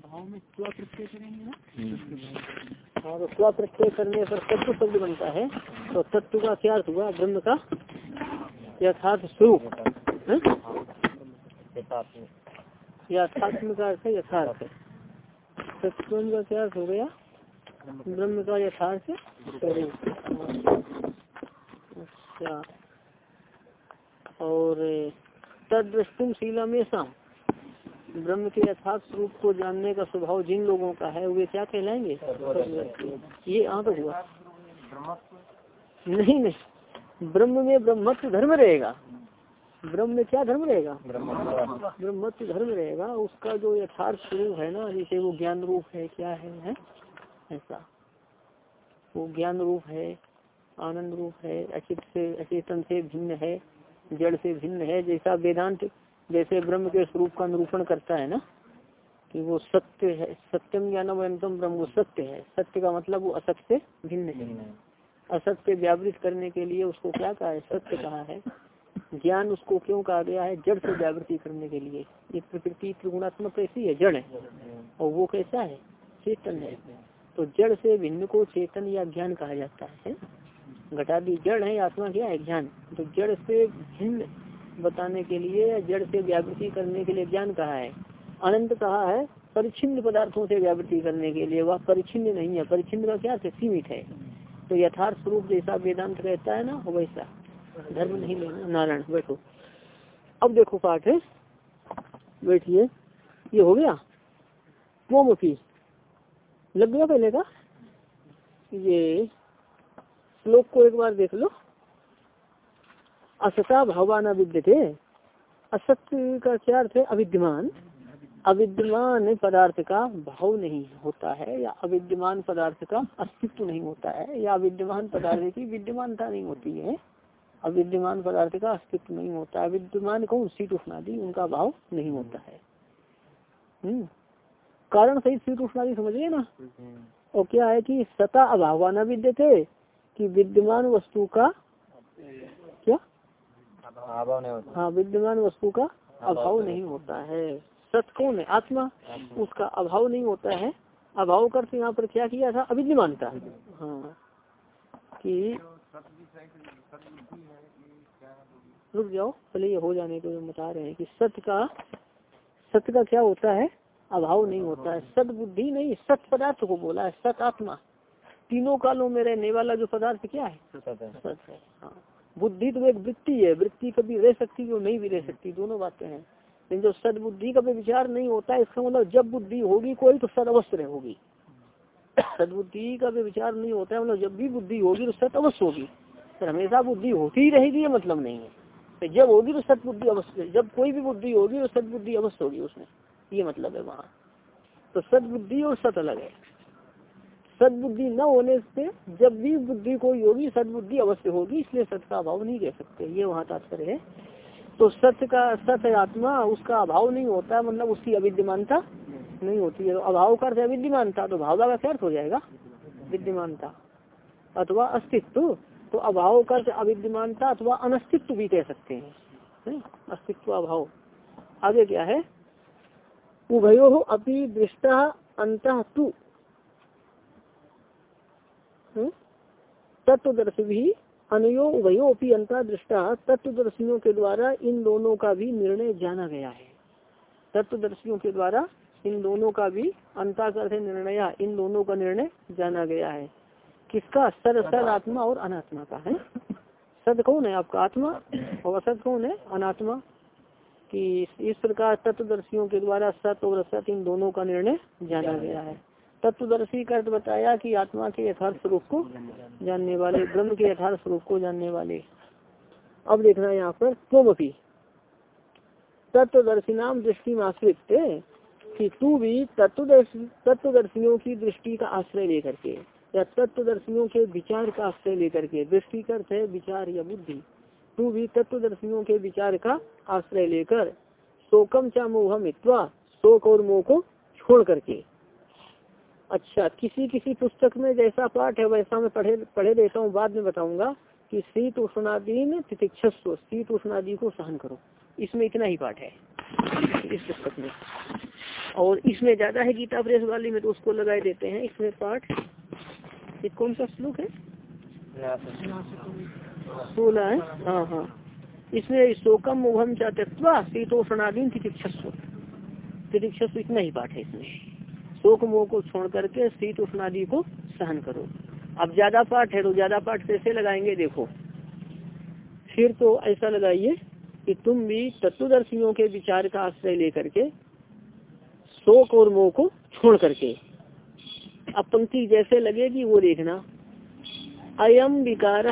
भाव में प्रत्यय स्व प्रत्यय करने पर तत्व शब्द बनता है। तो तत्व का क्या अर्थ हुआ? ब्रह्म का यथार्थ स्वरूप यथात्म का अर्थ है यथार्थ। तत्व का क्या अर्थ हो गया? ब्रह्म का यथार्थ अच्छा। और तदृष्टुम शीला में शाम ब्रह्म के यथार्थ स्वरूप को जानने का स्वभाव जिन लोगों का है वे क्या कहलाएँगे? ये तक हुआ। नहीं नहीं। ब्रह्म में ब्रह्मत्व धर्म रहेगा। ब्रह्म में क्या धर्म रहेगा? ब्रह्मत्व धर्म रहेगा। उसका जो यथार्थ स्वरूप है ना जैसे वो ज्ञान रूप है क्या है, है? ऐसा। वो ज्ञान रूप है आनंद रूप है अचित से अचेतन से भिन्न है। जड़ से भिन्न है जैसा वेदांत जैसे ब्रह्म के स्वरूप का निरूपण करता है ना कि वो सत्य है सत्यम ज्ञानम अनंतम ब्रह्म वो सत्य है। सत्य का मतलब वो असत्य से भिन्न है। असत्य व्यावृत करने के लिए उसको क्या कहा है? सत्य कहा है। ज्ञान उसको क्यों कहा गया है? जड़ से जागृति करने के लिए। ये प्रकृति त्रिगुणात्मक कैसी है जड़ है। और वो कैसा है? चेतन है। तो जड़ से भिन्न को चेतन या ज्ञान कहा जाता है घटादी जड़ है, आत्मा क्या है? ज्ञान। तो जड़ से भिन्न बताने के लिए या जड़ से व्यावृति करने के लिए ज्ञान कहा है? अनंत कहा है? परिचिन्न पदार्थों से व्यावृति करने के लिए। वह परिचिन्न नहीं है। परिचिन्न का क्या है सीमित है। तो यथार्थ स्वरूप जैसा वेदांत कहता है ना वैसा। धर्म नहीं लेना। नारायण, बैठो। अब देखो पाठ। बैठिए। ये हो गया? गोमुखी लग गया पहले का? ये श्लोक को एक बार देख लो। असता भगवान अविद्य असत्य का क्या अर्थ है? अविद्यमान। अविद्यमान पदार्थ का भाव नहीं होता है या अविद्यमान पदार्थ का अस्तित्व नहीं होता है या अविद्यमान पदार्थ की विद्यमानता नहीं होती है। अविद्यमान पदार्थ का अस्तित्व नहीं होता है। विद्यमान कौन? सीट उष्णादि उनका भाव नहीं होता है। हम्म। कारण सही सीट उष्णादि समझिए ना? और क्या है कि सता अभावाना विद्य थे कि विद्यमान वस्तु का क्या? हाँ विद्यमान वस्तु का अभाव नहीं होता। है। सत कौन है आत्मा। उसका अभाव नहीं होता है। अभाव करते यहाँ पर क्या किया था? अविद्यमानता हाँ। कि रुक जाओ पहले ये हो जाने को बता रहे हैं कि सत्य का सत्य का क्या होता है? अभाव नहीं होता है। सत बुद्धि नहीं सत पदार्थ को बोला है सत आत्मा। तीनों कालों में रहने वाला जो पदार्थ क्या है? सत है। हाँ बुद्धि तो एक वृत्ति है वृत्ति कभी रह सकती है और नहीं भी रह सकती दोनों बातें हैं। लेकिन जब सदबुद्धि का भी विचार नहीं होता है इसका मतलब जब बुद्धि होगी कोई तो सद अवश्य होगी। सदबुद्धि का विचार नहीं होता है मतलब जब भी बुद्धि होगी तो सत अवश्य होगी। पर हमेशा बुद्धि होती ही रहेगी ये मतलब नहीं है। तो जब होगी तो सत बुद्धि अवश्य जब कोई भी बुद्धि होगी तो सदबुद्धि अवश्य होगी उसमें। ये मतलब है वहाँ। तो सदबुद्धि और सत अलग है। सदबुद्धि न होने से जब भी बुद्धि कोई होगी सदबुद्धि अवश्य होगी, इसलिए सत्य का अभाव नहीं कह सकते। ये वहाँ तात्पर्य है। तो सत्य का, सत्य आत्मा, उसका अभाव नहीं होता मतलब उसकी अविद्यमानता नहीं होती है। तो अभाव का अर्थ अविद्यमानता तो भाव का अर्थ हो जाएगा? विद्यमानता अथवा अस्तित्व। तो अभाव का अर्थ अविद्यमानता अथवा अनस्तित्व भी कह सकते हैं। अस्तित्व, अभाव। आगे क्या है? उभयो अपनी दृष्टा अंत तत्वदर्शी भी अनयो अंतर दृष्टा तत्वदर्शियों के द्वारा इन दोनों का भी निर्णय जाना गया है। तत्वदर्शियों के द्वारा इन दोनों का भी अंता कर निर्णय, इन दोनों का निर्णय जाना गया है। किसका? सर सर आत्मा और अनात्मा का, है सद कौन है आपका आत्मा और असत कौन है? अनात्मा। कि इस प्रकार तत्वदर्शियों के द्वारा सत और असत इन दोनों का निर्णय जाना गया है। तत्वदर्शी का अर्थ बताया कि आत्मा के यथार्थ स्वरूप को जानने वाले, ब्रह्म के यथार्थ स्वरूप को जानने वाले। अब देखना है यहाँ पर त्वमपी। तत्वदर्शी नाम दृष्टि में आश्रित कि तू भी तत्वदर्शी, तत्वदर्शियों की दृष्टि का आश्रय लेकर के, या तत्वदर्शियों के विचार का आश्रय लेकर के, दृष्टि का अर्थ है विचार या बुद्धि, तू भी तत्वदर्शियों के विचार का आश्रय लेकर शोकम चा मोह मित्वा शोक और मोह को छोड़ करके अच्छा किसी किसी पुस्तक में जैसा पाठ है, वैसा मैं पढ़े पढ़े देता हूँ, बाद में बताऊँगा कि शीत उष्णादीन तितिक्षस्व शीत उष्णादि को सहन करो। इसमें इतना ही पाठ है, इस पुस्तक में। और इसमें ज़्यादा है गीता प्रेस वाली, में तो उसको लगाए देते हैं। इसमें पाठ, ये कौन सा श्लोक है? सोलह है? हाँ हाँ। इसमें शोकम मोहम चातत्वा शीतोषणादीन तितिक्षस्व। तितिक्षस्व इतना ही पाठ है इसमें। शोक मोह को छोड़ करके शीत उष्णादि को सहन करो। अब ज़्यादा पाठ है तो ज़्यादा पाठ कैसे लगाएँगे देखो। फिर तो ऐसा लगाइए कि तुम भी तत्वदर्शियों के विचार का आश्रय लेकर के शोक और मोह को छोड़ करके, अब पंक्ति जैसे लगेगी वो देखना। अयम विकार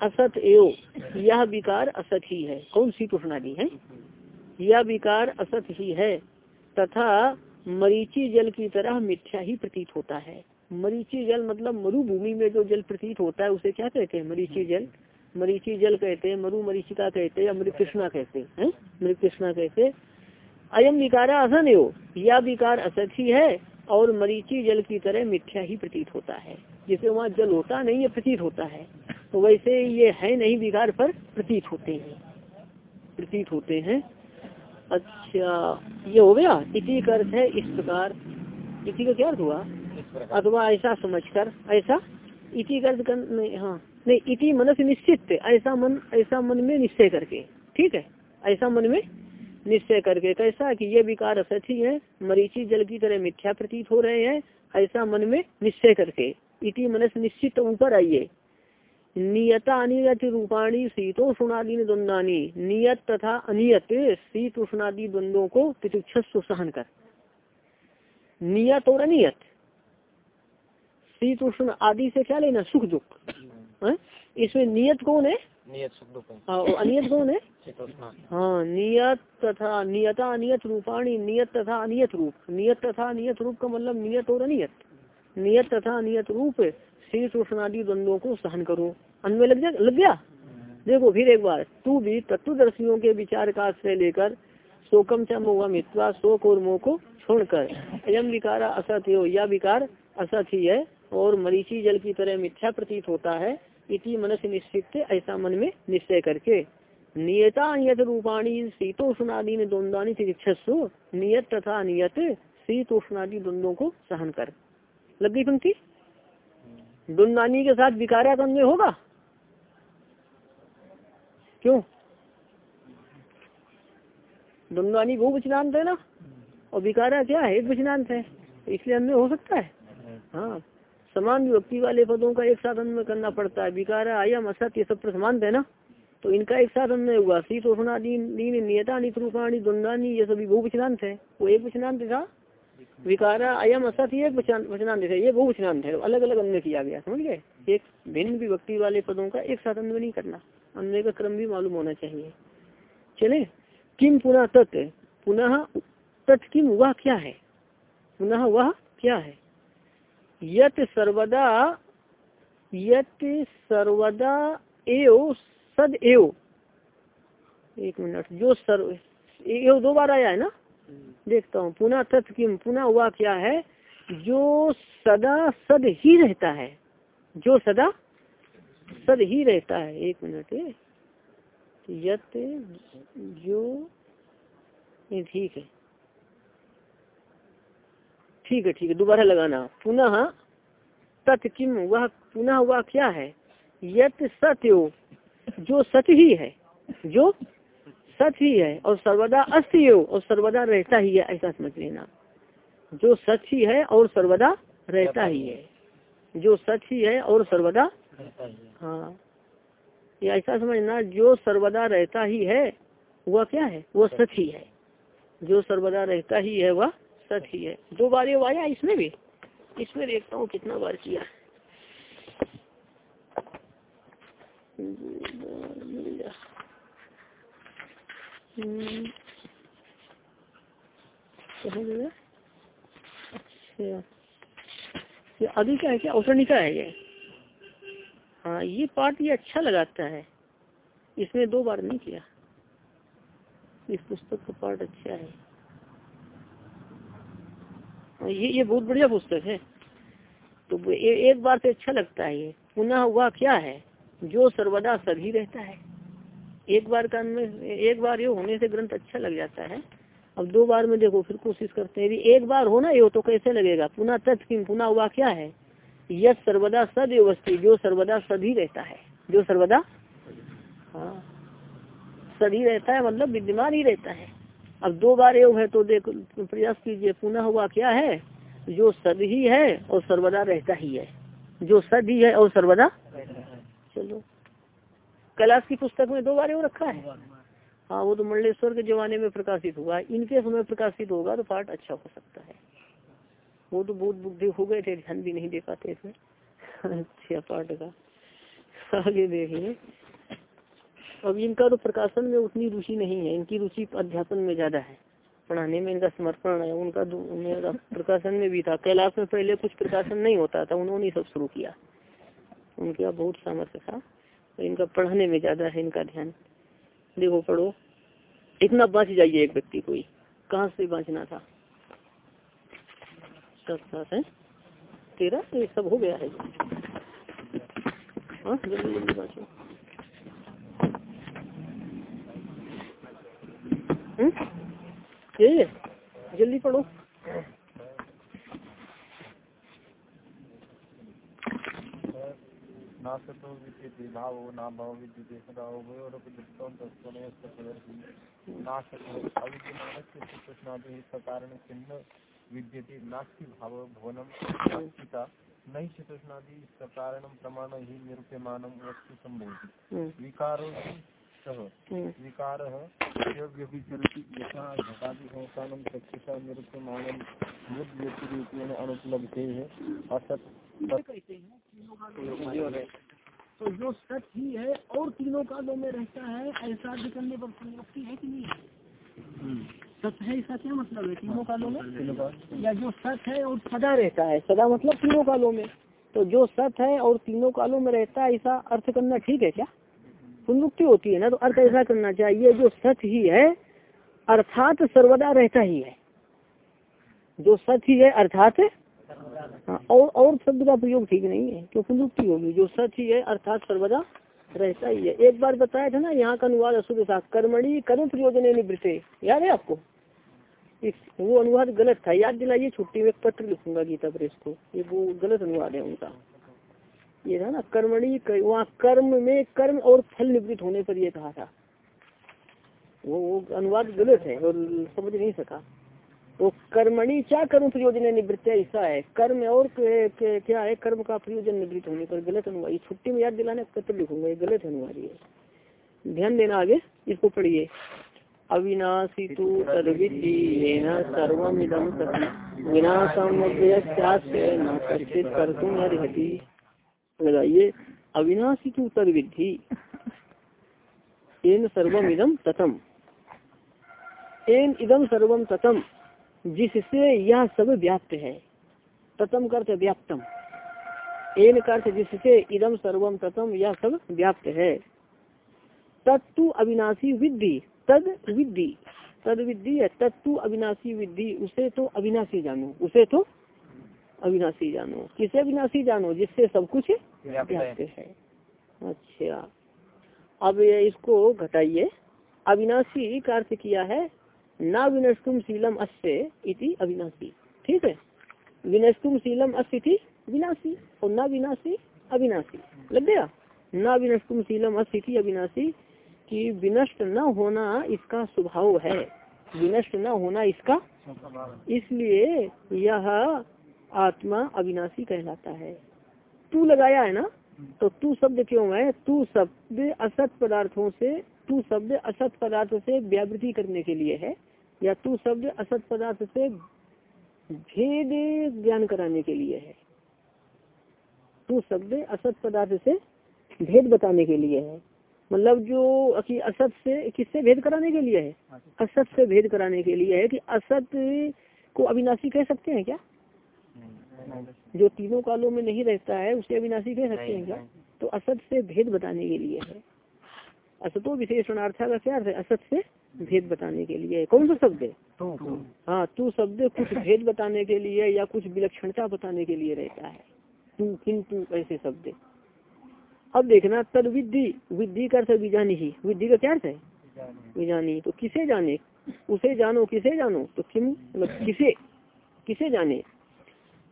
असत एव, यह विकार असत ही है। कौन सी प्रश्नादि है? यह विकार असत ही है, तथा मरीची जल की तरह मिथ्या ही प्रतीत होता है। मरीची जल मतलब मरुभूमि में जो जल प्रतीत होता है, उसे क्या कहते हैं? मरीची जल। मरीची जल कहते हैं, मरु मरीचिका कहते हैं मृत कृष्णा कहते हैं मृत कृष्णा कहते अयम विकारा असन हो यह विकार असत ही है, और मरीची जल की तरह मिथ्या ही प्रतीत होता है। जिसे वहाँ जल होता नहीं है प्रतीत होता है। तो वैसे ये है नहीं, विकार पर प्रतीत होते हैं। प्रतीत होते हैं। अच्छा ये हो गया? इसी का अर्थ है इस प्रकार। इसी का क्या अर्थ हुआ? अथवा ऐसा समझकर ऐसा? इसी का अर्थ कर नहीं हाँ। नहीं इति मनस निश्चित ऐसा मन ऐसा मन में निश्चय करके। ठीक है? ऐसा मन में निश्चय करके। कैसा कि ये विकार असत ही है मरीची जल की तरह मिथ्या प्रतीत हो रहे हैं ऐसा मन में निश्चय करके। इति मनस निश्चित ऊपर आइए। नियता अनियत रूपाणी शीतोषणादि द्वंदानी नियत तथा अनियत शीत उष्णादि द्वंद्वों को तितिक्षस्व सहन कर। नियत और अनियत। शीत उष्ण आदि से क्या लेना? सुख दुख। इसमें नियत कौन है? नियत सुख दुख और अनियत कौन है? हाँ नियत तथा नियता अनियत रूपाणी नियत तथा अनियत रूप। नियत तथा अनियत रूप का मतलब नियत और अनियत। नियत तथा अनियत रूप शीत उष्णादि द्वंद्वों को सहन करो। अन्वय लग जा, लग गया? देखो, फिर एक बार, तू भी तत्वदर्शियों के विचार का आश्रय लेकर शोकम च मोह मित्वा शोक और मोह को छोड़कर। अयम विकार असत हो या विकार असत ही है, और मरीची जल की तरह मिथ्या प्रतीत होता है, इति मनस निश्चित ऐसा मन में निश्चय करके। नियता नियत रूपाणी शीतोष्णादि द्वंद्वानी तिक्षस्व नियत तथा नियत शीतोष्णादि द्वंद्वों को सहन कर। लग गई पंक्ति? दुन्नानी के साथ विकारा अन्वय होगा? क्यों? दुन्नानी बहुवचनांत है ना? और विकारा क्या है? वचनांत है। इसलिए अन्वय हो सकता है। हाँ। समान विभक्ति वाले पदों का एक साथ अन्वय करना पड़ता है। विकारा, आयम, असत, ये सब प्रसमांत है ना? तो इनका एक साथ अन्वय हुआ। शीतोषणा दीन नियता निरूपाणी द्वंदानी ये सभी बहुवचनांत है। वो एक वचनांत था। विकारा, अयम, असत एक वचनांत है, ये बहुवचनांत है अलग अलग अन्वय किया गया, समझ गए? एक भिन्न विभक्ति वाले पदों का एक साथ अन्वय नहीं करना, अन्वय का क्रम भी मालूम होना चाहिए। चले, किम पुनः तत्? पुनः तत् किम? वह क्या है? पुनः वह क्या है? यत सर्वदा यत सर्वदा एव सद एव। एक मिनट, जो सर्व, एव दो बार आया है ना? देखता हूँ, पुनः तत् किम पुनः हुआ क्या है? जो सदा सद ही रहता है, जो सदा सद ही रहता है। एक मिनट, यत जो ठीक है। ठीक है ठीक है, दोबारा लगाना। पुनः तत् किम वह पुनः वह क्या है? यत सत्यो, जो सत्य ही है, जो सच ही है और सर्वदा अस्थि और सर्वदा रहता ही है ऐसा समझ लेना। जो सच ही है और सर्वदा रहता ही है। जो सच ही है और सर्वदा हाँ ये ऐसा समझना जो सर्वदा रहता ही है वह क्या है? वह सच ही है। जो सर्वदा रहता ही है वह सच ही है। दो बार ये आया इसमें भी। इसमें देखता हूँ कितना बार किया अच्छा। अभी क्या है क्या? औसनिका है ये हाँ ये पार्ट ये अच्छा लगाता है। इसमें दो बार नहीं किया। इस पुस्तक का पार्ट अच्छा है। हाँ, ये ये बहुत बढ़िया पुस्तक है। तो ए, एक बार से अच्छा लगता है। ये पुनः हुआ क्या है? जो सर्वदा सभी रहता है। एक बार कान में एक बार ये होने से ग्रंथ अच्छा लग जाता है। अब दो बार में देखो फिर कोशिश करते हैं यदि एक बार हो ना ये तो कैसे लगेगा? पुनः तत्किम पुनः हुआ क्या है? यह सर्वदा सद वस्तु जो सर्वदा सद ही रहता है। जो सर्वदा? हाँ। सद ही रहता है मतलब विद्यमान ही रहता है। अब दो बार योग है तो देखो प्रयास कीजिए पुनः हुआ क्या है? जो सद ही है और सर्वदा रहता ही है। जो सद ही है और सर्वदा? चलो। कैलाश की पुस्तक में दो बार वो रखा है। हाँ। वो तो मंडलेश्वर के जमाने में प्रकाशित हुआ। इनके समय प्रकाशित होगा तो पाठ अच्छा हो सकता है। वो तो बहुत बुद्धि हो गए थे ध्यान भी नहीं दे पाते थे अच्छा पाठ का। आगे देखिए। अब इनका तो प्रकाशन में उतनी रुचि नहीं है। इनकी रुचि अध्यापन में ज़्यादा है। पढ़ाने में इनका समर्पण है। उनका मेरा प्रकाशन में भी था। कैलाश में पहले कुछ प्रकाशन नहीं होता था। उन्होंने सब शुरू किया। उनका बहुत सामर्थ्य था। इनका पढ़ाने में ज़्यादा है इनका ध्यान। देखो पढ़ो। इतना बच जाइए एक व्यक्ति कोई कहाँ से बांचना था? सब साथ है? तेरा? ये सब हो गया है। हाँ जल्दी जल्दी बाँचो। यही है जल्दी पढ़ो। नासतो विद्यते भावो न भाव विद्यते सदा उभयोरपि सकारण छिन्न विद्यते नास्ति भाव भुवनं नास्तिका नहि चतुष्णादि सकारणं प्रमाण हि निरूप्यमानं वस्तु सम्भवति विकारो सह। विकारः व्यभिचरति यथा घटादिसंस्थानं चक्षुषा निरूप्यमानं यद्व्यतिरूपेण अनुपलब्धेः असत् तो जो सच ही है और तीनों कालों में रहता है ऐसा भी करने पर संयुक्ति है कि नहीं है? सच है ऐसा क्या मतलब है? तीनों कालों में? या जो सच है और सदा रहता है? सदा मतलब तीनों कालों में। तो जो सच है और तीनों कालों में रहता है ऐसा अर्थ करना ठीक है क्या? पुनरुक्ति होती है ना तो अर्थ ऐसा करना चाहिए जो सच ही है अर्थात सर्वदा रहता ही है। जो सच ही है अर्थात हाँ और और शब्द का प्रयोग ठीक नहीं है क्योंकि पुनरुक्ति होगी, जो सच ही है, अर्थात सर्वदा रहता ही है। एक बार बताया था ना, यहाँ का अनुवाद अशुद्ध था कर्मणी कर्म प्रयोजन निवृत्ते। याद है आपको? इस, वो अनुवाद गलत था। याद दिलाइए, छुट्टी में पत्र लिखूँगा गीता प्रेस को। ये वो गलत अनुवाद है उनका। ये था ना, कर्मणि वहाँ कर्म में कर्म और फल निवृत्त होने पर यह कहा था। वो वो अनुवाद गलत है, और समझ नहीं सका। तो कर्मणी क्या कर्म प्रयोजन निवृत्त? ऐसा है। कर्म और के, के, क्या है? कर्म का प्रयोजन निवृत्त होने पर गलत अनुवाद छुट्टी में याद दिलाने पत्र लिखूँगा ये गलत अनुवाद ये ध्यान देना आगे इसको पढ़िए। अविनाशी तु तदविधि सर्वमिदम विनाशम न कश्चित कर तुम लगाइए। अविनाशी तु तदविधि एन सर्वम इदम ततम। एन इदम सर्वम ततम। जिससे यह सब व्याप्त है। ततम करते व्याप्तम। एन करते जिससे इदम सर्वम ततम यह सब व्याप्त है। तत्तु अविनाशी विद्धि तद विद्धि। तद विद्धि है तत्तु अविनाशी विद्धि उसे तो अविनाशी जानो उसे तो अविनाशी जानो। किसे अविनाशी जानो? जिससे सब कुछ व्याप्त है। अच्छा। अब इसको घटाइए। अविनाशी का अर्थ किया है न विनष्टुम शीलम अस्य इति अविनाशी। ठीक है? विनष्टुम शीलम अस्य इति विनाशी और न विनाशी अविनाशी। लग गया? न विनष्टुम शीलम अस्य इति अविनाशी कि विनष्ट न होना इसका स्वभाव है। विनष्ट न होना इसका इसलिए यह आत्मा अविनाशी कहलाता है। तू लगाया है ना? तो तू शब्द क्यों है? तू शब्द असत पदार्थों से, तू शब्द असत पदार्थ से व्यावृति करने के लिए है। या तू शब्द असत पदार्थ से भेद ज्ञान कराने के लिए है? तू शब्द असत पदार्थ से भेद बताने के लिए है? मतलब जो कि असत से किससे भेद कराने के लिए है? असत से भेद कराने के लिए है कि असत को अविनाशी कह सकते हैं क्या? जो तीनों कालों में नहीं रहता है उसे अविनाशी कह सकते हैं क्या? तो असत से भेद बताने के लिए है। असतो विशेषणार्था का क्या है? असत से भेद बताने के लिए। कौन सा शब्द है? हाँ तू शब्द कुछ भेद बताने के लिए या कुछ विलक्षणता बताने के लिए रहता है। तू किंतु ऐसे शब्द अब देखना तद विद्धि। विद्धि का अर्थ विजानी ही। विद्धि का क्या अर्थ है? विजानी तो किसे जाने? उसे जानो किसे जानो? तो किम? मतलब किसे? किसे जाने?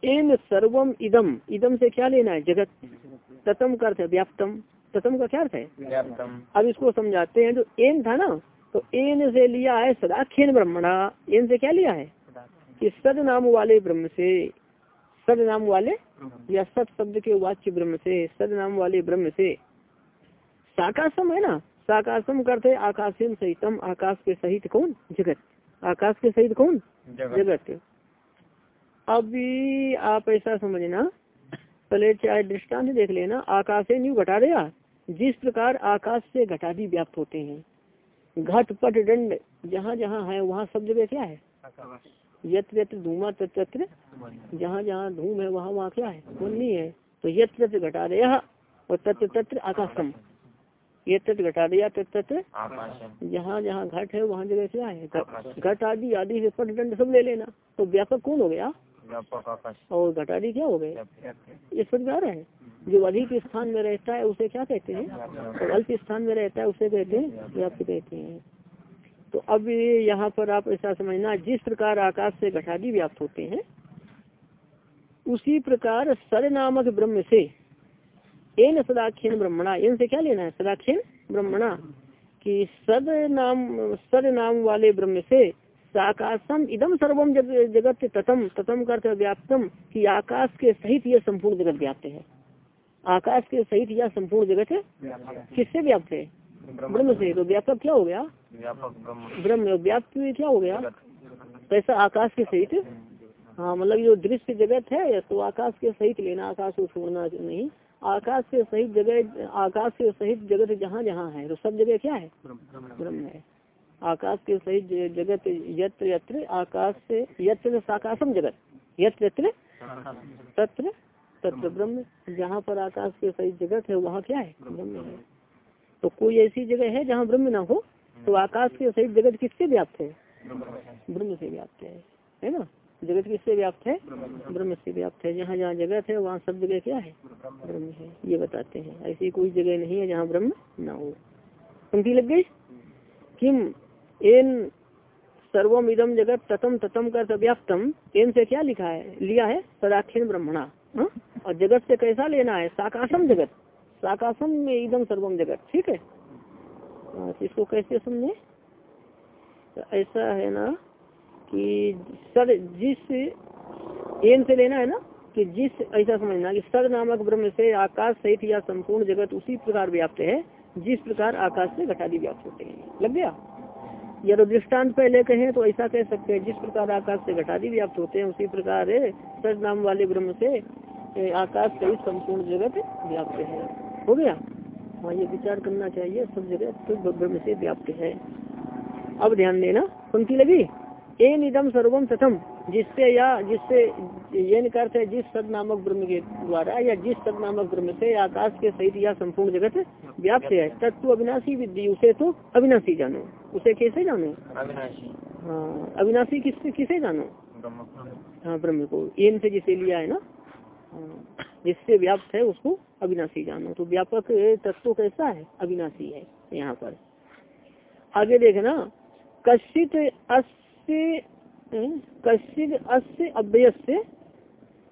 एन सर्वम इदम। इदम से क्या लेना है? जगत। ततम का अर्थ है व्याप्तम। ततम का क्या अर्थ है? अब इसको समझाते हैं जो एन था ना तो एन से लिया है सदाख्यन ब्रह्मणा एन से क्या लिया है? कि सद नाम वाले ब्रह्म से सद नाम वाले या सत शब्द के वाच्य ब्रह्म से सद नाम वाले ब्रह्म से। साकाशम है ना? साकाशम करते आकाशम सहितम आकाश के सहित कौन? जगत। आकाश के सहित कौन? जगत। अभी आप ऐसा समझना पहले चाहे दृष्टांत देख लेना आकाश से न्यू घटा दिया। जिस प्रकार आकाश से घटादी व्याप्त होते हैं। घट पट दंड जहाँ जहाँ है वहाँ सब जगह क्या है? यत्र यत्र धूमा तत्र जहाँ जहाँ धूम है वहाँ वहाँ क्या है? नहीं है। तो यत्र यत्र घटा दिया और तत्र तत्र आकाशम। ये तत्व घटा दिया तत्र जहाँ जहाँ घट है वहाँ जगह क्या है? घट आदि आदि से पट दंड सब ले लेना। तो व्यापक कौन हो गया? और घटादी क्या हो गए? इस प्रकार है। जो अधिक स्थान में रहता है उसे क्या कहते हैं? और अल्प स्थान में रहता है उसे कहते हैं व्याप्त कहते हैं। तो अब यहाँ पर आप ऐसा समझना जिस प्रकार आकाश से घटादी व्याप्त होते हैं उसी प्रकार सर नामक ब्रह्म से एन सदाख्यन ब्रह्मणा एन से क्या लेना है? सदाख्यन ब्रह्मणा कि सद नाम सद नाम वाले ब्रह्म से आकाशम इदम सर्वम जग, जगत ततम ततम करते व्याप्तम कि आकाश के सहित यह संपूर्ण जगत व्याप्त है। आकाश के सहित यह संपूर्ण जगत है? किससे व्याप्त है? ब्रह्म से। तो व्यापक क्या हो गया? ब्रह्म। व्याप्त क्या हो गया? कैसा आकाश के सहित? हाँ मतलब जो दृश्य जगत है तो आकाश के सहित लेना आकाश को छोड़ना नहीं। आकाश के सहित जगह आकाश के सहित जगत जहाँ जहाँ है तो सब जगह क्या है? ब्रह्म है। आकाश के सहित जगत यत्र यत्र, आकाश से यत्र साकाशम जगत। यत्र यत्र, तत्र तत्र ब्रह्म। जहाँ पर आकाश के सहित जगत है, वहाँ क्या है? ब्रह्म है। तो कोई ऐसी जगह है जहाँ ब्रह्म ना हो तो आकाश के सहित जगत किससे व्याप्त है? ब्रह्म से व्याप्त है। है ना? जगत किससे व्याप्त है? ब्रह्म से व्याप्त है। जहाँ जहाँ जगत है, वहाँ सब जगह क्या है? ब्रह्म है। ये बताते हैं। ऐसी कोई जगह नहीं है जहाँ ब्रह्म ना हो। पंक्ति लग गई? किम? एन सर्वम इदम जगत ततम ततम कर व्याप्तम एन से क्या लिखा है? लिया है सदाक्षिण ब्रह्मणा हाँ? और जगत से कैसा लेना है? साकाशम जगत। साकाशम में इदम सर्वम जगत, ठीक है? इसको कैसे समझे? तो ऐसा है ना कि सर, जिस एन से लेना है ना, कि जिस, ऐसा समझना कि सर नामक ब्रह्म से आकाश सहित या संपूर्ण जगत उसी प्रकार व्याप्त है, जिस प्रकार आकाश से घटादी व्याप्त होते हैं। लग गया? या तो दृष्टांत पहले कहें तो ऐसा कह सकते हैं, जिस प्रकार आकाश से घटादी व्याप्त होते हैं, उसी प्रकार सर नाम वाले ब्रह्म से आकाश सहित संपूर्ण जगत व्याप्त है। हो गया? हाँ ये विचार करना चाहिए, सब जगह तो ब्रह्म से व्याप्त है। अब ध्यान देना, पंक्ति लगी? ए निदम सर्वम तथम। जिससे या जिससे ये निकर्थ है जिस सद नामक ब्रह्म के द्वारा या जिस सद नामक ब्रह्म से आकाश के सहित या संपूर्ण जगत व्याप्त है। तत्व अविनाशी विद्धि उसे तो अविनाशी जानो। उसे कैसे जानो? हाँ अविनाशी किससे किसे जानो? हाँ ब्रह्म को। एन से जिसे लिया है ना? हाँ, जिससे व्याप्त है उसको अविनाशी जानो। तो व्यापक तत्व कैसा है? अविनाशी है यहाँ पर। आगे देखना कश्चित अस्य कश्चित अस्य अव्यय से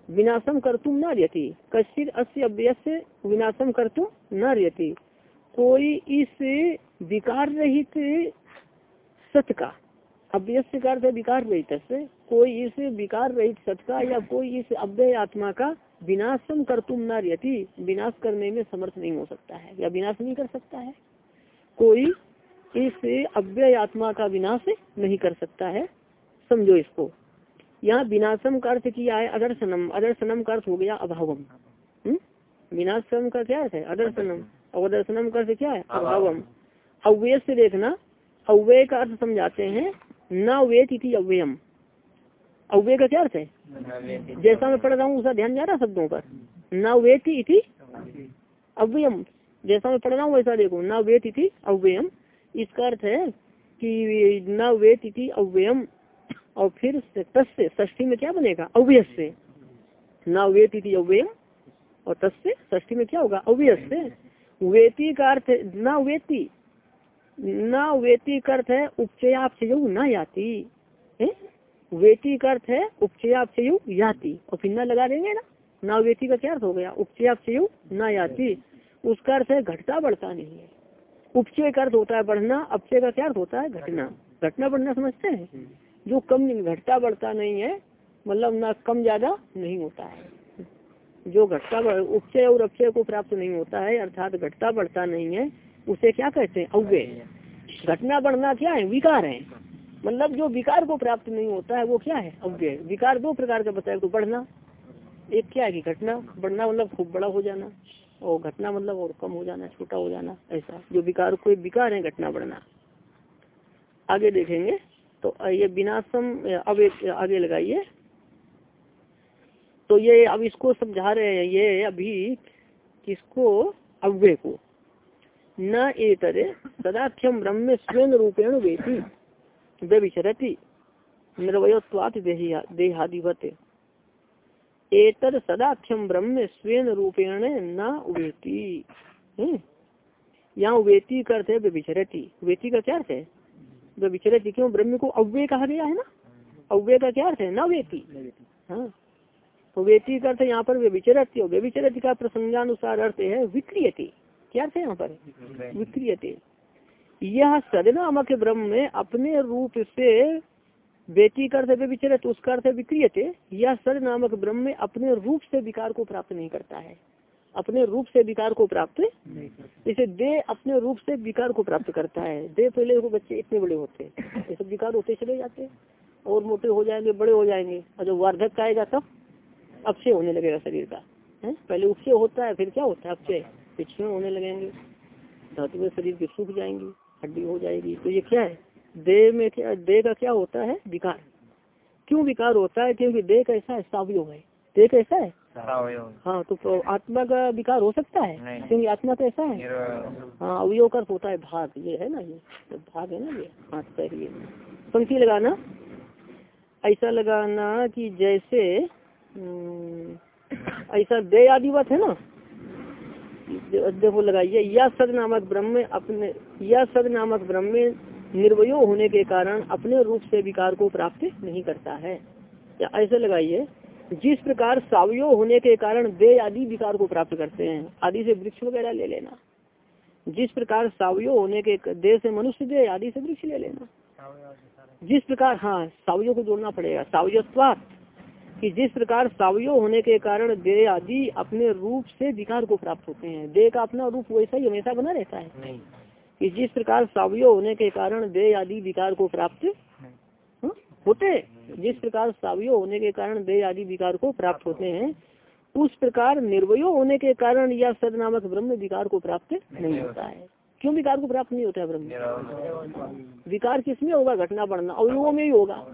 विनाशम कर तुम न रहती कश्चित अस्य अव्यय से विनाशम कर तुम न रहती कोई इस विकार रहित सत का अव्यस्य का अर्थ विकार रहित से, कोई इस विकार रहित सत का या कोई इस अव्यय आत्मा का विनाशम कर तुम न रहती विनाश करने में समर्थ नहीं हो सकता है या विनाश नहीं कर सकता है। कोई इस अव्यय आत्मा का विनाश नहीं कर सकता है। समझो इसको। यहाँ विनाशम का अर्थ किया है अदर्शनम। अदर्शनम का अर्थ हो गया अभावम। विनाशम का क्या अर्थ है? अदर्शनम। और अदर्शनम का अर्थ क्या है? अभावम। अव्यय से देखना अव्यय का अर्थ समझाते हैं न वेत इति अव्ययम। अव्यय का क्या अर्थ है? जैसा मैं पढ़ रहा हूँ उसका ध्यान जा रहा शब्दों पर। न वेति इति अव्ययम। जैसा मैं पढ़ रहा हूँ वैसा देखो न वेत इति अव्ययम। इसका अर्थ है कि न वे तिथि अव्ययम। और फिर तस्य ष्ठी में क्या बनेगा? अव्यय से। न वे तिथि अव्ययम और तस्य ष्ठी में क्या होगा? अव्यय से। वेती का अर्थ न वेती न वेती का अर्थ है, उपचयापचय न याति। वेती का अर्थ है, उपचयापचय याति। और फिर न लगा देंगे ना। ना वेती का क्या अर्थ हो गया? उपचयापचय न याति। उसका अर्थ है, घटता बढ़ता नहीं है। उपचय का अर्थ होता है बढ़ना, अपचय का क्या अर्थ होता है? घटना। घटना बढ़ना समझते हैं? जो कम घटता बढ़ता नहीं है मतलब ना कम ज़्यादा नहीं होता है। जो घटता उपचय और अपचय को प्राप्त नहीं होता है, अर्थात घटता बढ़ता नहीं है, उसे क्या कहते हैं? अव्यय। घटना बढ़ना क्या है? विकार है। मतलब जो विकार को प्राप्त नहीं होता है, वो क्या है? अव्यय। विकार दो प्रकार का बताया तो बढ़ना। एक क्या है कि घटना, बढ़ना मतलब खूब बड़ा हो जाना, और घटना मतलब और कम हो जाना, छोटा हो जाना, ऐसा। जो विकार, कोई विकार है, घटना, बढ़ना। आगे देखेंगे। तो ये विनाशम अब एक आगे लगाइए। तो ये अब इसको समझा रहे हैं, ये अभी किसको? अव्यय को न एतरे सदाख्यम ब्रह्म स्वयं रूपेण वेती, व्यभिचरती, निर्वयत्वात देहादिवत। एतर सदाख्यम ब्रह्म स्वयं रूपेण न उवेती। यहाँ उवेती करते व्यभिचरती। वेती का क्या अर्थ है? व्यभिचरती क्यों? ब्रह्म को अव्यय कहा गया है ना? अव्यय का क्या अर्थ है? न वेती। हाँ। तो वेती का अर्थ यहाँ पर व्यभिचरती और व्यभिचरती का प्रसंगानुसार अर्थ है विक्रियती। क्या अर्थ है यहाँ पर? विक्रियते। यह सदनामक ब्रह्म में अपने रूप से बेटी का अर्थ व्यभिचरित उसका अर्थ विक्रियते। यह सद नामक ब्रह्म में अपने रूप से विकार को प्राप्त नहीं करता है। अपने रूप से विकार को प्राप्त जैसे दे अपने रूप से विकार को प्राप्त करता है। दे पहले को बच्चे इतने बड़े होते हैं। ये विकार होते चले जाते हैं। और मोटे हो जाएँगे, बड़े हो जाएँगे। और जब वार्धक आएगा तब अक्षय होने लगेगा शरीर का, है? पहले उपचय होता है, फिर क्या होता है? अक्षय फिर होने लगेंगे। धातु में शरीर की सूख जाएँगी, हड्डी हो जाएगी। तो ये क्या है? देह में क्या देह का क्या होता है? विकार। क्यों विकार होता है? क्योंकि देह कैसा है? सावयोग है। देह कैसा है? हाँ तो आत्मा का विकार हो सकता है? क्योंकि आत्मा तो ऐसा है। हाँ अवयोग का होता है भाग ये है ना ये तो भाग है ना ये हाथ पैर ये। पंक्ति लगाना। ऐसा लगाना कि जैसे हम्म, ऐसा दे आदिवत है ना? देखो लगाइए या सद नामक ब्रह्म अपने या सद नामक ब्रह्म निर्वयो होने के कारण अपने रूप से विकार को प्राप्त नहीं करता है। या ऐसे लगाइए जिस प्रकार सावयो होने के कारण दे आदि विकार को प्राप्त करते हैं आदि से वृक्ष वगैरह ले लेना। जिस प्रकार सावयो होने के दे से मनुष्य दे आदि से वृक्ष ले लेना। जिस प्रकार हाँ सावयो को जोड़ना पड़ेगा। सावयत्वात कि जिस प्रकार सावयो होने के कारण देह आदि अपने रूप से विकार को प्राप्त होते हैं। देह का अपना रूप वैसा ही हमेशा बना रहता है। कि जिस प्रकार सावयो होने के कारण देह आदि विकार को प्राप्त होते जिस प्रकार सावयो होने के कारण देह आदि विकार को प्राप्त होते हैं, उस प्रकार निर्वयो होने के कारण या सद नामक ब्रह्म विकार को प्राप्त नहीं होता है। क्यों विकार को प्राप्त नहीं होता है ब्रह्म? विकार किसमें होगा? घटना बढ़ना। अवयवों में ही होगा।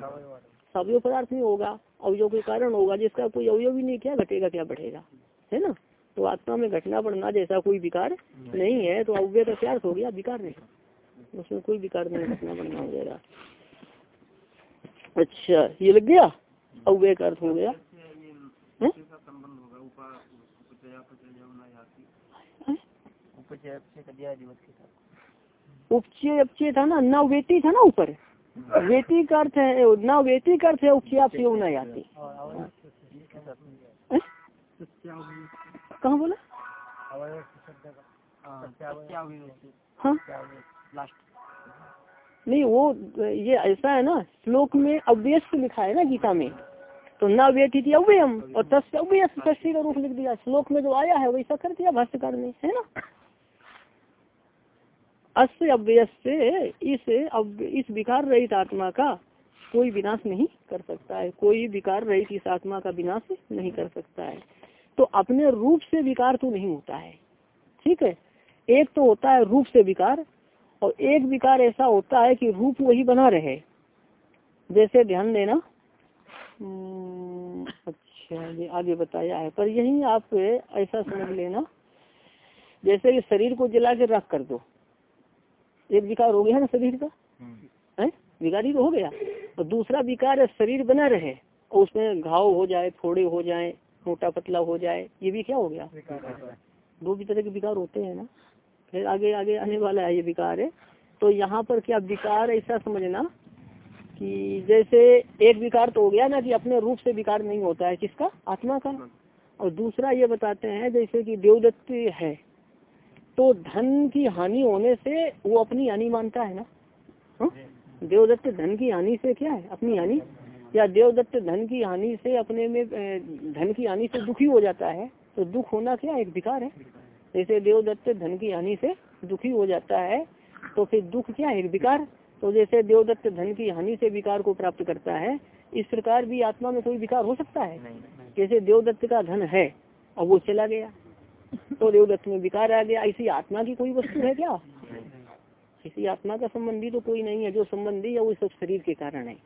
सवयव पदार्थ में होगा। अवयव के कारण होगा। जिसका कोई अवयव ही नहीं, क्या घटेगा, क्या बढ़ेगा? है ना? तो आत्मा में घटना बढ़ना जैसा कोई विकार नहीं है तो अव्यय का क्या हो गया? विकार नहीं। उसमें कोई विकार नहीं, घटना बढ़ना हो जाएगा। अच्छा ये लग गया? अव्यय का अर्थ हो गया। उपचय अपचय था ना नव बेटी था ना ऊपर। वेती का अर्थ है न वेती का अर्थ है उपया से न आती। कहा बोला? हाँ। नहीं, वो, ये ऐसा है ना, श्लोक में अव्यस्त लिखा है ना गीता में। तो न व्यती थी अव्ययम और तस्य अव्यस्त का रूप लिख दिया। श्लोक में जो आया है वैसा कर दिया भाष्यकार ने, है ना? अस्य अव्यय से इस इस विकार रहित आत्मा का कोई विनाश नहीं कर सकता है। कोई विकार रहित इस आत्मा का विनाश नहीं कर सकता है। तो अपने रूप से विकार तो नहीं होता है। ठीक है? एक तो होता है रूप से विकार और एक विकार ऐसा होता है कि रूप वही बना रहे। जैसे ध्यान देना। हम्म, अच्छा ये आगे बताया है। पर यही आप ऐसा समझ लेना। जैसे कि शरीर को जला के रख कर दो। एक विकार हो गया ना शरीर का? हम्म। है? विकारी तो हो गया। और दूसरा विकार है शरीर बना रहे। और उसमें घाव हो जाए फोड़े हो जाए मोटा पतला हो जाए ये भी क्या हो गया। दो भी तरह के विकार होते हैं ना। फिर आगे आगे आने वाला है ये विकार है। तो यहाँ पर क्या विकार ऐसा समझना कि जैसे एक विकार तो हो गया ना कि अपने रूप से विकार नहीं होता है किसका? आत्मा का। और दूसरा ये बताते हैं, जैसे कि देवदत्त है तो धन की हानि होने से वो अपनी हानि मानता है ना? हाँ? देवदत्त धन की हानि से क्या है? अपनी हानि? या देवदत्त धन की हानि से अपने में धन की हानि से दुखी हो जाता है तो दुख होना क्या? एक विकार है। जैसे देवदत्त धन की हानि से दुखी हो जाता है तो फिर दुख क्या है? विकार? तो जैसे देवदत्त धन की हानि से विकार को प्राप्त करता है इस प्रकार भी आत्मा में कोई विकार हो सकता है? जैसे देवदत्त का धन है और वो चला गया तो देवदत्त में विकार आ गया ऐसी आत्मा की कोई वस्तु है क्या? किसी आत्मा का संबंधी तो कोई नहीं है जो संबंधी है वो सब शरीर के कारण है।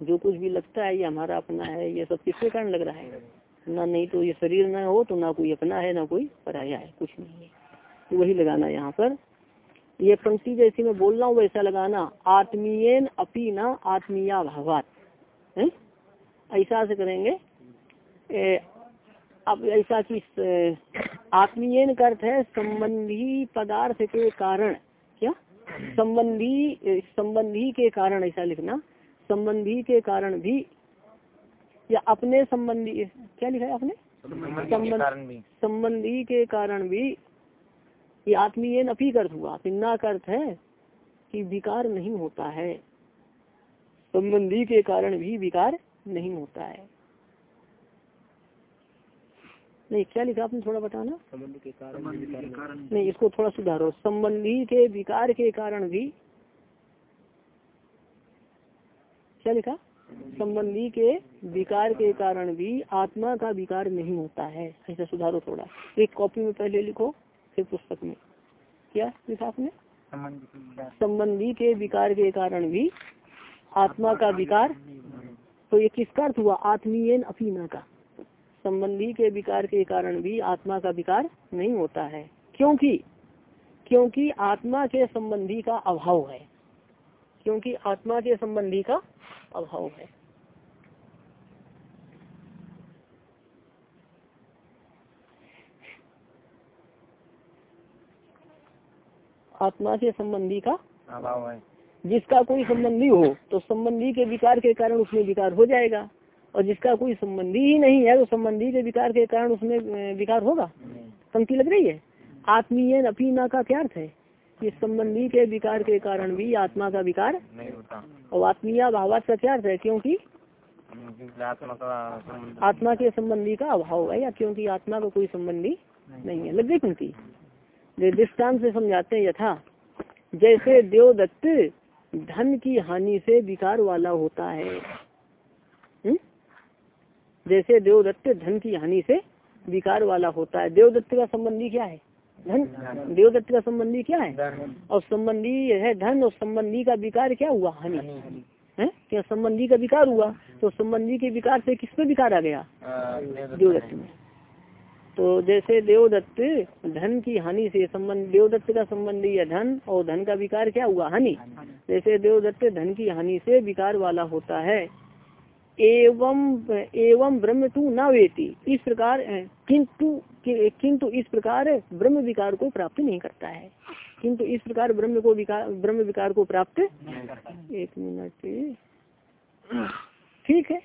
जो कुछ भी लगता है ये हमारा अपना है ये सब किसके कारण लग रहा है? ना नहीं तो ये शरीर ना हो तो ना कोई अपना है ना कोई पराया है कुछ नहीं है। तो वही लगाना यहाँ पर। ये पंक्ति जैसी मैं बोल रहा हूँ वैसा लगाना। आत्मीयन अपी न आत्मीया भावात ऐसा से करेंगे। ए, अब ऐसा कि आत्मीयन का अर्थ है संबंधी पदार्थ के कारण। क्या? संबंधी संबंधी के कारण ऐसा लिखना। संबंधी के कारण भी या अपने संबंधी क्या लिखा है आपने? संबंधी के कारण भी। ये आत्मीय नफी अर्थ हुआ। पिन्ना का अर्थ है कि विकार नहीं होता है। संबंधी के कारण भी विकार नहीं होता है। नहीं क्या लिखा आपने थोड़ा बताना? संबंधी के कारण नहीं इसको थोड़ा सुधारो। संबंधी के विकार के कारण भी क्या लिखा? संबंधी के विकार के कारण भी आत्मा का विकार नहीं होता है। ऐसा सुधारो थोड़ा। एक कॉपी में पहले लिखो, फिर पुस्तक में। क्या लिखा आपने संबंधी के विकार के कारण भी आत्मा का विकार तो ये किसका अर्थ हुआ? आत्मीय अफीना का। संबंधी के विकार के कारण भी आत्मा का विकार नहीं होता है। क्योंकि क्योंकि आत्मा के संबंधी का अभाव है। क्योंकि आत्मा के संबंधी का अभाव है आत्मा के संबंधी का? अभाव है। जिसका कोई संबंधी हो तो संबंधी के विकार के कारण उसमें विकार हो जाएगा। और जिसका कोई संबंधी ही नहीं है तो संबंधी के विकार के कारण उसमें विकार होगा। पंक्ति लग रही है? आत्मीय अपीना का क्या अर्थ है? कि संबंधी के विकार के कारण भी आत्मा का विकार नहीं होता। और आत्मीय भावात का क्या अर्थ है? क्योंकि आत्मा के संबंधी का अभाव है या क्योंकि आत्मा का कोई संबंधी नहीं। है। लग पंक्ति। दृष्टान से समझाते हैं यथा। जैसे देवदत्त धन की हानि से विकार वाला होता है। हुँ? जैसे देवदत्त धन की हानि से विकार वाला होता है। देवदत्त का संबंधी क्या है? धन। देवदत्त का संबंधी क्या है? और संबंधी है धन और संबंधी का विकार क्या हुआ? हानि। है? क्या संबंधी का विकार हुआ? तो संबंधी के विकार से किस पे विकार आ गया? देवदत्त में। तो जैसे देवदत्त धन की हानि से संबंध देवदत्त का संबंधी है धन और धन का विकार क्या हुआ? हानि। जैसे देवदत्त धन की हानि से विकार वाला होता है। एवं एवं ब्रह्म तू न वेती। इस प्रकार किंतु किंतु इस प्रकार ब्रह्म विकार को प्राप्त नहीं करता है। किंतु इस प्रकार ब्रह्म को विकार, ब्रह्म विकार को प्राप्त एक मिनट। ठीक है।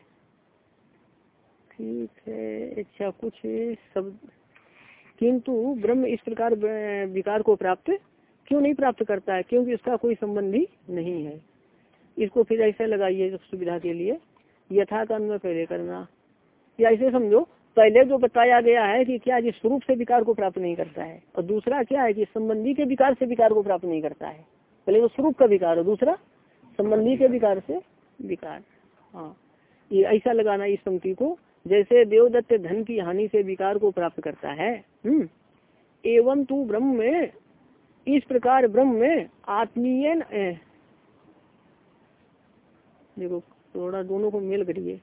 ठीक है अच्छा कुछ शब्द किंतु ब्रह्म इस प्रकार विकार को प्राप्त क्यों नहीं प्राप्त करता है? क्योंकि इसका कोई संबंध संबंधी नहीं है। इसको फिर ऐसे लगाइए सुविधा के लिए यथा का पहले करना। या ऐसे समझो पहले जो बताया गया है कि क्या जिस स्वरूप से विकार को प्राप्त नहीं करता है, और दूसरा क्या है कि संबंधी के विकार से विकार को प्राप्त नहीं करता है। पहले वो स्वरूप का विकार और दूसरा संबंधी के विकार से विकार। हाँ ये ऐसा लगाना इस पंक्ति को, जैसे देवदत्त धन की हानि से विकार को प्राप्त करता है। हम्म एवं तू ब्रह्म में इस प्रकार ब्रह्म में आत्मीय देखो, थोड़ा दोनों को मेल करिए।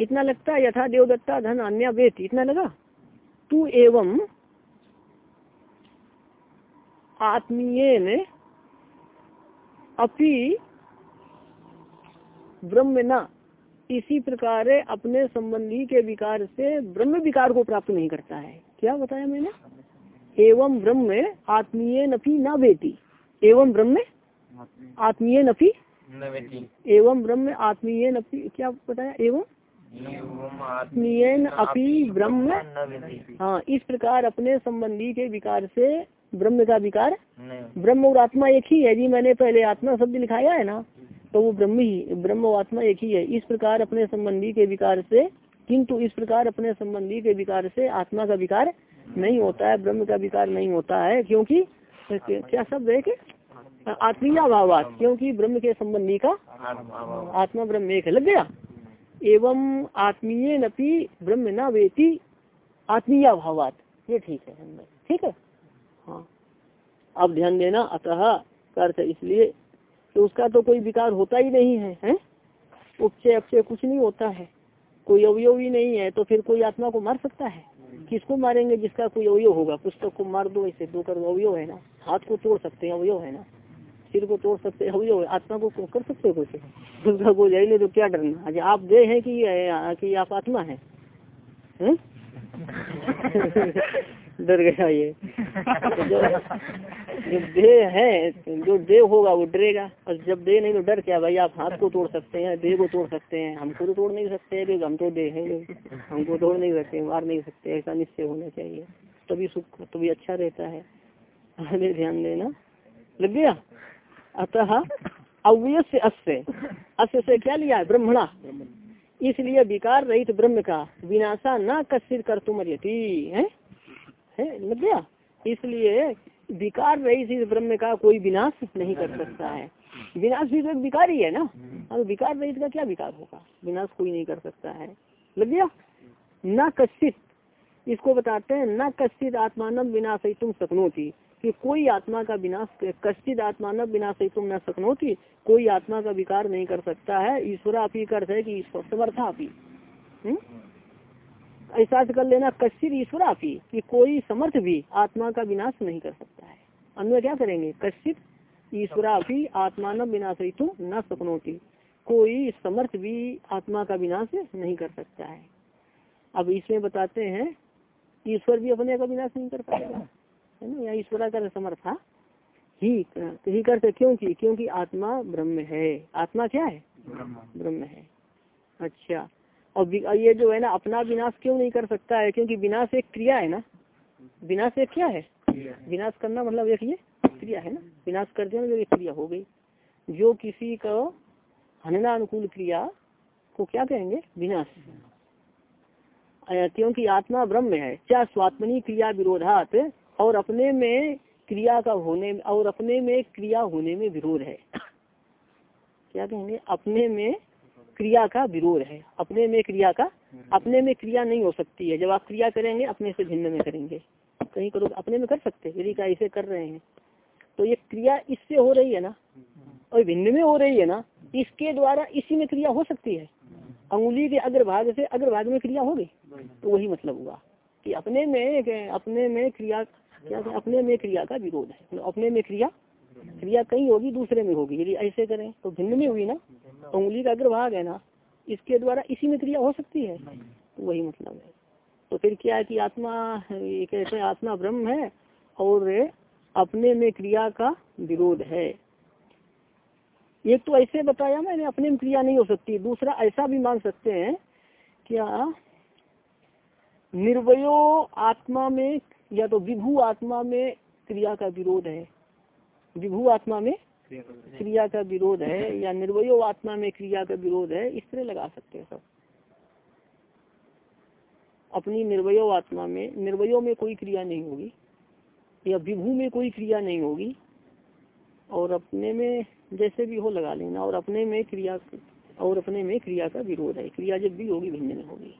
इतना लगता है यथा देवदत्ता धन अन्य वेत इतना लगा। तू एवं आत्मीय ने अपी ब्रह्म न इसी प्रकार अपने संबंधी के विकार से ब्रह्म विकार को प्राप्त नहीं करता है। क्या बताया मैंने? एवं ब्रह्म आत्मीय नफी न बेटी एवं ब्रह्म आत्मीय। नफी एवं ब्रह्म आत्मीय नफी क्या बताया? एवं एवं आत्मीय अपी ब्रह्म हाँ इस प्रकार अपने संबंधी के विकार से ब्रह्म का विकार ब्रह्म और आत्मा एक ही है। जी मैंने पहले आत्मा शब्द लिखाया है ना तो वो ब्रह्म ही ब्रह्म और आत्मा एक ही है। इस प्रकार अपने संबंधी के विकार से किंतु इस प्रकार अपने संबंधी के विकार से आत्मा का विकार नहीं होता है ब्रह्म का विकार नहीं होता है क्योंकि क्या शब्द है कि आत्मीय भावात क्योंकि ब्रह्म के संबंधी का आत्मा ब्रह्म एक लग गया? एवं आत्मीय नपी ब्रह्म न वेती आत्मीय भावात। ये ठीक है ठीक है? हाँ। अब ध्यान देना अतः अर्थ इसलिए तो उसका तो कोई विकार होता ही नहीं है, है? उपचय अपचय कुछ नहीं होता है। कोई अवयव ही नहीं है तो फिर कोई आत्मा को मार सकता है? किसको मारेंगे जिसका कोई अवयव होगा? पुस्तक को मार दो ऐसे दो कर अवयव है ना? हाथ को तोड़ सकते हैं अवयव है ना? सिर को तोड़ सकते हैं आत्मा को कर सकते हो कुछ। उसका कोई जाए तो क्या डरना अच्छा आप दे हैं कि कि आप आत्मा है? डर गया ये। जब देह है, जो देह होगा वो डरेगा। और जब देह नहीं तो डर क्या भाई? आप हाथ को तोड़ सकते हैं, देह को तोड़ सकते हैं। हमको तो तोड़ नहीं सकते हैं हम तो देह है हमको तोड़ नहीं सकते, मार नहीं सकते, ऐसा निश्चय होना चाहिए। तभी सुख, तभी अच्छा रहता है। ध्यान देना। लग गया? अतः अव्यय से अस्य। अस्य से क्या लिया है? ब्रह्मणा। इसलिए विकार रहित ब्रह्म का विनाशा न कसित कर तुम है? है? लग गया? इसलिए विकार रहित इस ब्रह्म का कोई विनाश नहीं कर सकता है। विनाश भी तो एक विकार ही है ना? अब विकार रहित का क्या विकार होगा? विनाश कोई नहीं कर सकता है। लग गया? न कश्चित। इसको बताते हैं, न कश्चित आत्मान विनाश तुम सकनोती कि कोई आत्मा का विनाश, कश्चित आत्मान विनाश तुम न सकनोती, कोई आत्मा का विकार नहीं कर सकता है। ईश्वरा अपी अर्थ है कि समर्था अपी ऐसा कर लेना, कश्चित ईश्वर आपी कि कोई समर्थ भी आत्मा का विनाश नहीं कर सकता है। अन्य क्या करेंगे? कश्चित ईश्वरापी आत्मान विनाश तुम न सपनोती कोई समर्थ भी आत्मा का विनाश नहीं कर सकता है। अब इसमें बताते हैं, ईश्वर भी अपने का विनाश नहीं कर पाएगा। है ना? यहाँ ईश्वरा का समर्था ही ही करते क्योंकि क्योंकि आत्मा ब्रह्म है। आत्मा क्या है? ब्रह्म। है। अच्छा। और ये जो है ना अपना विनाश क्यों नहीं कर सकता है? क्योंकि विनाश एक क्रिया है ना? विनाश एक क्या है? विनाश करना मतलब एक ये क्रिया है ना? विनाश कर दिया मतलब एक क्रिया हो गई। जो किसी को हनना अनुकूल क्रिया को क्या कहेंगे? विनाश। क्योंकि आत्मा ब्रह्म है। क्या स्वात्मनी क्रिया विरोधात और अपने में क्रिया का होने में और अपने में क्रिया होने में विरोध है। क्या कहेंगे? अपने में क्रिया का विरोध है। अपने में क्रिया का, अपने में क्रिया नहीं हो सकती है। जब आप क्रिया करेंगे, अपने से भिन्न में करेंगे। कहीं करो, अपने में कर सकते यदि का ऐसे कर रहे हैं तो ये क्रिया इससे हो रही है ना? और भिन्न में हो रही है ना? इसके द्वारा इसी में क्रिया हो सकती है। अंगुली के अग्रभाग से अग्रभाग में क्रिया होगी तो वही मतलब हुआ कि अपने में अपने में क्रिया क्या अपने में क्रिया का विरोध है तो अपने में क्रिया क्रिया कहीं होगी, दूसरे में होगी, यदि ऐसे करें तो भिन्न में हुई ना? उंगली का अग्रभाग है ना, इसके द्वारा इसी में क्रिया हो सकती है? तो वही मतलब है। तो फिर क्या है कि आत्मा, ये कहते हैं आत्मा ब्रह्म है, और अपने में क्रिया का विरोध है। एक तो ऐसे बताया मैंने, अपने में क्रिया नहीं हो सकती। दूसरा, ऐसा भी मान सकते हैं, क्या निर्वयो आत्मा में या तो विभू आत्मा में क्रिया का विरोध है। विभू आत्मा में क्रिया का विरोध है या निर्वयो आत्मा में क्रिया का विरोध है, इस तरह लगा सकते हैं सब। अपनी निर्वयो आत्मा में, निर्वयो में कोई क्रिया नहीं होगी, या विभू में कोई क्रिया नहीं होगी, और अपने में जैसे भी हो लगा लेना, और अपने में क्रिया, और अपने में क्रिया का विरोध है। क्रिया जब भी होगी, भिन्न में होगी।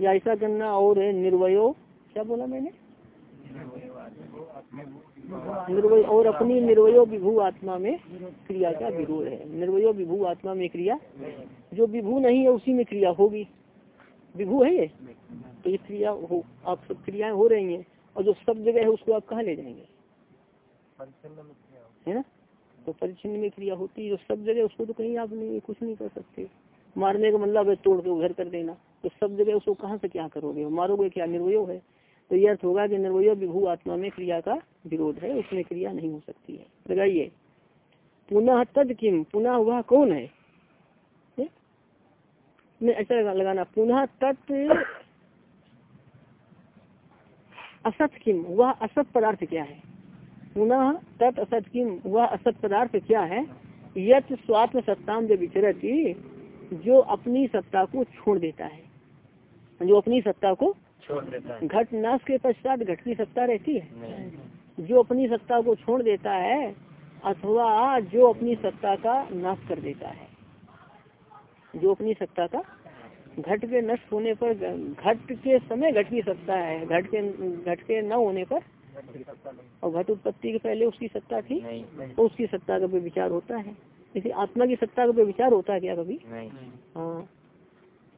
या ऐसा करना और है निर्वयो। क्या बोला मैंने? निर्वय और अपनी निर्वयो विभू आत्मा में क्रिया का विरोध है। निर्वयो विभू आत्मा में क्रिया। जो विभू नहीं है उसी में क्रिया होगी। विभू है ये? तो ये क्रिया हो आप सब क्रियाएँ हो रही हैं और जो सब जगह है उसको आप कहाँ ले जाएँगे? है। ना? तो परिचिन में क्रिया होती है जो सब जगह उसको तो कहीं आप नहीं कुछ नहीं कर सकते। मारने का मतलब है तोड़ के घर कर देना। तो सब जगह उसको कहाँ से क्या करोगे? मारोगे क्या? निर्वयो है। तो यह अर्थ होगा कि निर्वय विभू आत्मा में क्रिया का विरोध है उसमें क्रिया नहीं हो सकती है। लगाइए। पुनः तद किम? पुनः वह कौन है? नहीं ऐसा लगा, लगाना पुनः तत् असत किम? वह असत पदार्थ क्या है? पुनः तत् असत किम? वह असत पदार्थ क्या है? यथ स्वात्म सत्ताम जो विचरती जो अपनी सत्ता को छोड़ देता है। जो अपनी सत्ता को छोड़ देता है। घट नाश के पश्चात घट की सत्ता रहती है। जो अपनी सत्ता को छोड़ देता है अथवा जो अपनी सत्ता का नाश कर देता है। जो अपनी सत्ता का घट के नष्ट होने पर घट के समय घट की सत्ता है। घट के घट के न होने पर और घट उत्पत्ति के पहले उसकी सत्ता थी नहीं तो उसकी सत्ता का भी विचार होता है। जैसे आत्मा की सत्ता का भी विचार होता है क्या कभी? हाँ।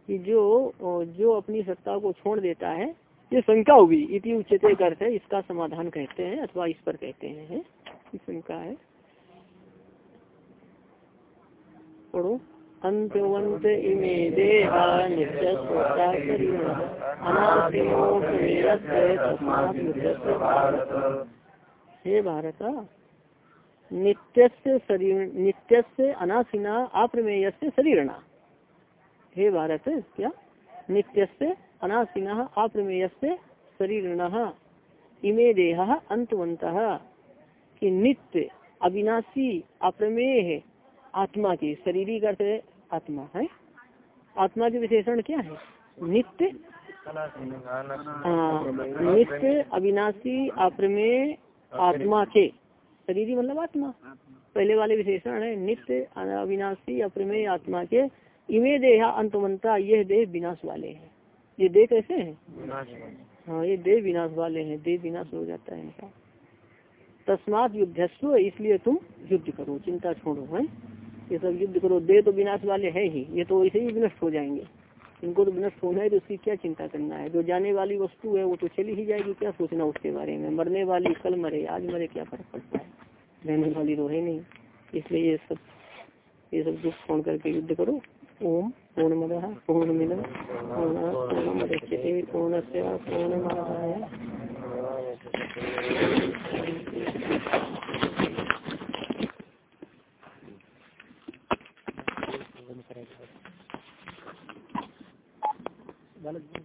कि जो जो अपनी सत्ता को छोड़ देता है, ये शंका होगी। इति उच्चते करते इसका समाधान कहते हैं, अथवा इस पर कहते हैं, है? शंका है। पढ़ो। अंतवंत इमे देहा भारत हे नित्यस्य शरीर, नित्यस्य अनासिना अप्रमेयस्य शरीरणा हे भारत क्या? नित्यस्य अप्रमेय से शरीर इमे देहा अंतवंतः कि नित्य अविनाशी अप्रमेय आत्मा की शरीरी का अर्थ आत्मा है? आत्मा के विशेषण क्या है? नित्य? हाँ नित्य अविनाशी अप्रमेय आत्मा के। शरीरी मतलब आत्मा। पहले वाले विशेषण है नित्य अविनाशी अप्रमेय आत्मा के। इमे देहा अंतमंता यह देह विनाश वाले हैं। ये देह कैसे हैं? हाँ ये देह विनाश वाले हैं देह विनाश हो जाता है इनका। तस्मात युद्धस्व इसलिए तुम युद्ध करो चिंता छोड़ो है? ये सब युद्ध करो देह तो विनाश वाले है ही ये तो ऐसे ही विनष्ट हो जाएँगे। इनको तो विनष्ट होना है तो उसकी क्या चिंता करना है? जो जाने वाली वस्तु है वो तो चली ही जाएगी क्या सोचना उसके बारे में? मरने वाली कल मरे आज मरे क्या फ़र्क पड़ता है? रहने वाली तो है नहीं। इसलिए ये सब ये सब दुख छोड़ करके युद्ध करो। ओम पूर्णमद पूर्णमिद पूर्णमदच्यते पूर्णस्य पूर्णमादाय गलत